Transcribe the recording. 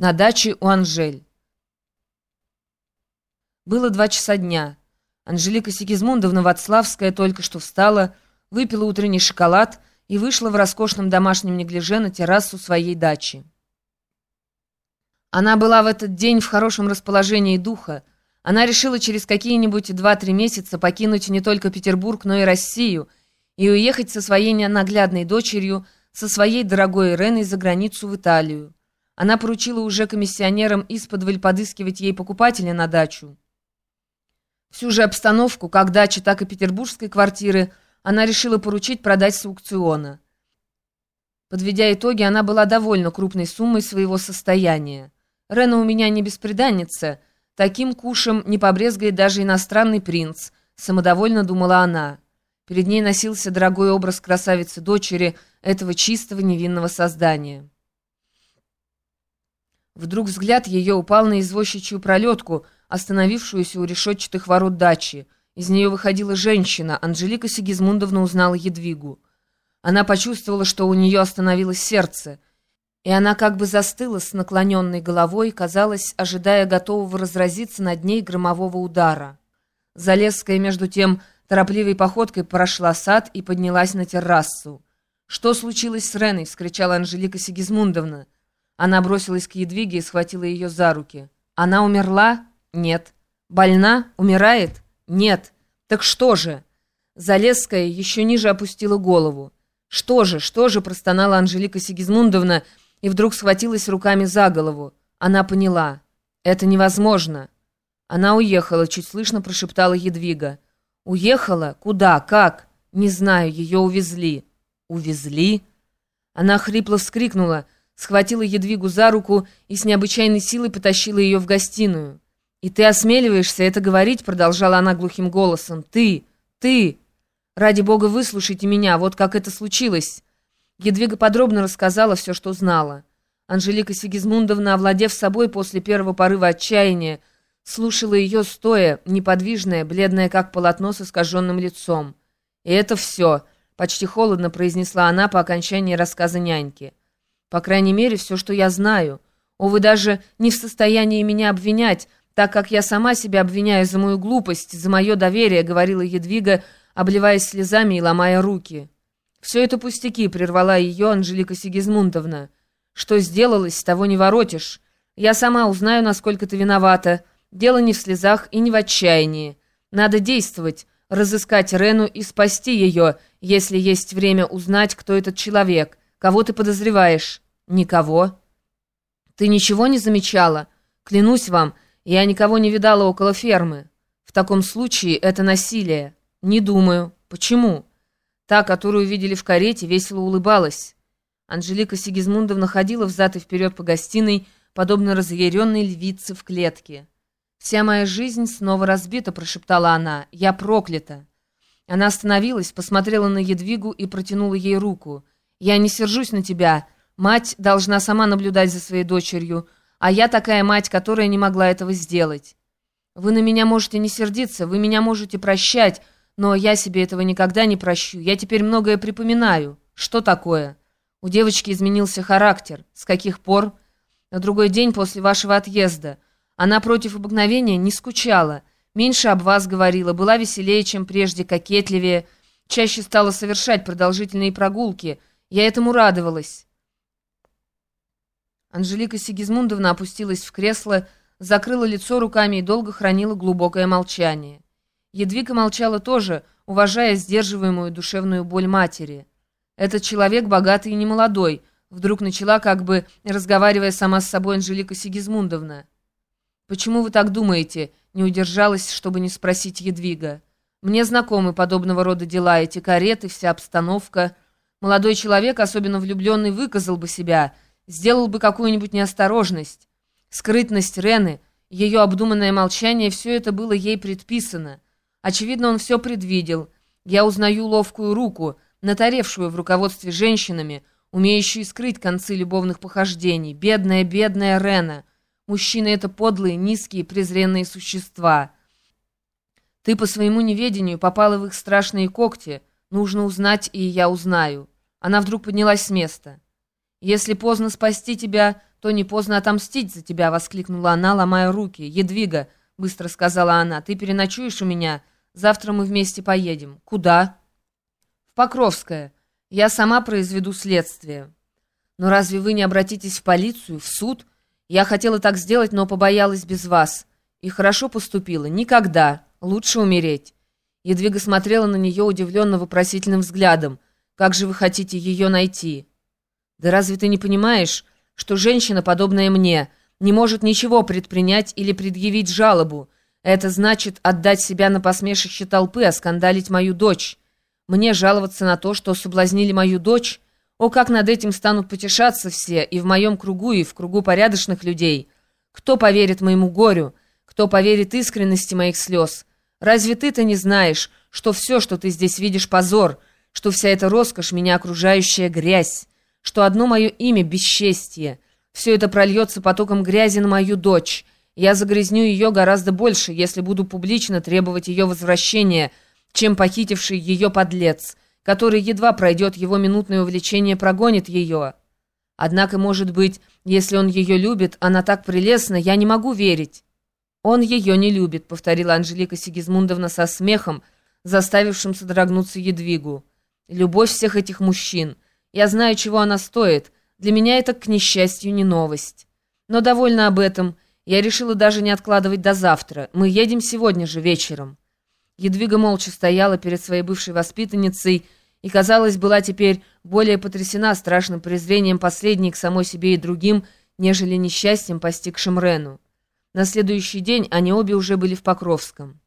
на даче у Анжель. Было два часа дня. Анжелика Сигизмундовна Вацлавская только что встала, выпила утренний шоколад и вышла в роскошном домашнем неглиже на террасу своей дачи. Она была в этот день в хорошем расположении духа. Она решила через какие-нибудь два-три месяца покинуть не только Петербург, но и Россию и уехать со своей ненаглядной дочерью, со своей дорогой Иреной за границу в Италию. Она поручила уже комиссионерам исподволь подыскивать ей покупателя на дачу. Всю же обстановку, как дачи, так и петербургской квартиры, она решила поручить продать с аукциона. Подведя итоги, она была довольна крупной суммой своего состояния. «Рена у меня не бесприданница, таким кушем не побрезгает даже иностранный принц», самодовольно думала она. Перед ней носился дорогой образ красавицы-дочери этого чистого невинного создания. Вдруг взгляд ее упал на извозчичью пролетку, остановившуюся у решетчатых ворот дачи. Из нее выходила женщина. Анжелика Сигизмундовна узнала Едвигу. Она почувствовала, что у нее остановилось сердце. И она как бы застыла с наклоненной головой, казалось, ожидая готового разразиться над ней громового удара. Залесская, между тем, торопливой походкой прошла сад и поднялась на террасу. «Что случилось с Реной?» — вскричала Анжелика Сигизмундовна. Она бросилась к Едвиге и схватила ее за руки. «Она умерла? Нет. Больна? Умирает? Нет. Так что же?» Залесская еще ниже опустила голову. «Что же, что же?» – простонала Анжелика Сигизмундовна и вдруг схватилась руками за голову. Она поняла. «Это невозможно». Она уехала, чуть слышно прошептала Едвига. «Уехала? Куда? Как?» «Не знаю, ее увезли». «Увезли?» Она хрипло вскрикнула – схватила Едвигу за руку и с необычайной силой потащила ее в гостиную. «И ты осмеливаешься это говорить?» — продолжала она глухим голосом. «Ты! Ты! Ради бога, выслушайте меня, вот как это случилось!» Едвига подробно рассказала все, что знала. Анжелика Сигизмундовна, овладев собой после первого порыва отчаяния, слушала ее стоя, неподвижная, бледная, как полотно с искаженным лицом. «И это все», — почти холодно произнесла она по окончании рассказа няньки. По крайней мере, все, что я знаю. О, вы даже не в состоянии меня обвинять, так как я сама себя обвиняю за мою глупость, за мое доверие», — говорила Едвига, обливаясь слезами и ломая руки. «Все это пустяки», — прервала ее Анжелика Сигизмундовна. «Что сделалось, того не воротишь. Я сама узнаю, насколько ты виновата. Дело не в слезах и не в отчаянии. Надо действовать, разыскать Рену и спасти ее, если есть время узнать, кто этот человек. Кого ты подозреваешь? Никого. Ты ничего не замечала? Клянусь вам, я никого не видала около фермы. В таком случае это насилие. Не думаю. Почему? Та, которую видели в карете, весело улыбалась. Анжелика Сигизмундовна ходила взад и вперед по гостиной, подобно разъяренной львице в клетке. «Вся моя жизнь снова разбита», — прошептала она. «Я проклята». Она остановилась, посмотрела на Едвигу и протянула ей руку. Я не сержусь на тебя. Мать должна сама наблюдать за своей дочерью, а я такая мать, которая не могла этого сделать. Вы на меня можете не сердиться, вы меня можете прощать, но я себе этого никогда не прощу. Я теперь многое припоминаю. Что такое? У девочки изменился характер. С каких пор? На другой день после вашего отъезда. Она против обыкновения не скучала. Меньше об вас говорила, была веселее, чем прежде, кокетливее. Чаще стала совершать продолжительные прогулки – я этому радовалась. Анжелика Сигизмундовна опустилась в кресло, закрыла лицо руками и долго хранила глубокое молчание. Едвига молчала тоже, уважая сдерживаемую душевную боль матери. «Этот человек богатый и немолодой», вдруг начала, как бы разговаривая сама с собой Анжелика Сигизмундовна. «Почему вы так думаете?» не удержалась, чтобы не спросить Едвига. «Мне знакомы подобного рода дела, эти кареты, вся обстановка». Молодой человек, особенно влюбленный, выказал бы себя, сделал бы какую-нибудь неосторожность. Скрытность Рены, ее обдуманное молчание, все это было ей предписано. Очевидно, он все предвидел. Я узнаю ловкую руку, натаревшую в руководстве женщинами, умеющую скрыть концы любовных похождений. Бедная, бедная Рена. Мужчины — это подлые, низкие, презренные существа. Ты по своему неведению попала в их страшные когти. Нужно узнать, и я узнаю. Она вдруг поднялась с места. «Если поздно спасти тебя, то не поздно отомстить за тебя!» — воскликнула она, ломая руки. «Едвига!» — быстро сказала она. «Ты переночуешь у меня? Завтра мы вместе поедем». «Куда?» «В Покровское. Я сама произведу следствие». «Но разве вы не обратитесь в полицию, в суд? Я хотела так сделать, но побоялась без вас. И хорошо поступила. Никогда. Лучше умереть». Едвига смотрела на нее удивленно вопросительным взглядом. «Как же вы хотите ее найти?» «Да разве ты не понимаешь, что женщина, подобная мне, не может ничего предпринять или предъявить жалобу? Это значит отдать себя на посмешище толпы, оскандалить мою дочь. Мне жаловаться на то, что соблазнили мою дочь?» О, как над этим станут потешаться все, и в моем кругу, и в кругу порядочных людей. Кто поверит моему горю? Кто поверит искренности моих слез? Разве ты-то не знаешь, что все, что ты здесь видишь, позор, что вся эта роскошь, меня окружающая грязь, что одно мое имя — бесчестье? Все это прольется потоком грязи на мою дочь. Я загрязню ее гораздо больше, если буду публично требовать ее возвращения, чем похитивший ее подлец» который едва пройдет его минутное увлечение, прогонит ее. Однако, может быть, если он ее любит, она так прелестна, я не могу верить. Он ее не любит, повторила Анжелика Сигизмундовна со смехом, заставившим содрогнуться Едвигу. Любовь всех этих мужчин. Я знаю, чего она стоит. Для меня это, к несчастью, не новость. Но довольна об этом. Я решила даже не откладывать до завтра. Мы едем сегодня же вечером. Едвига молча стояла перед своей бывшей воспитанницей и, казалось, была теперь более потрясена страшным презрением последней к самой себе и другим, нежели несчастьем, постигшим Рену. На следующий день они обе уже были в Покровском.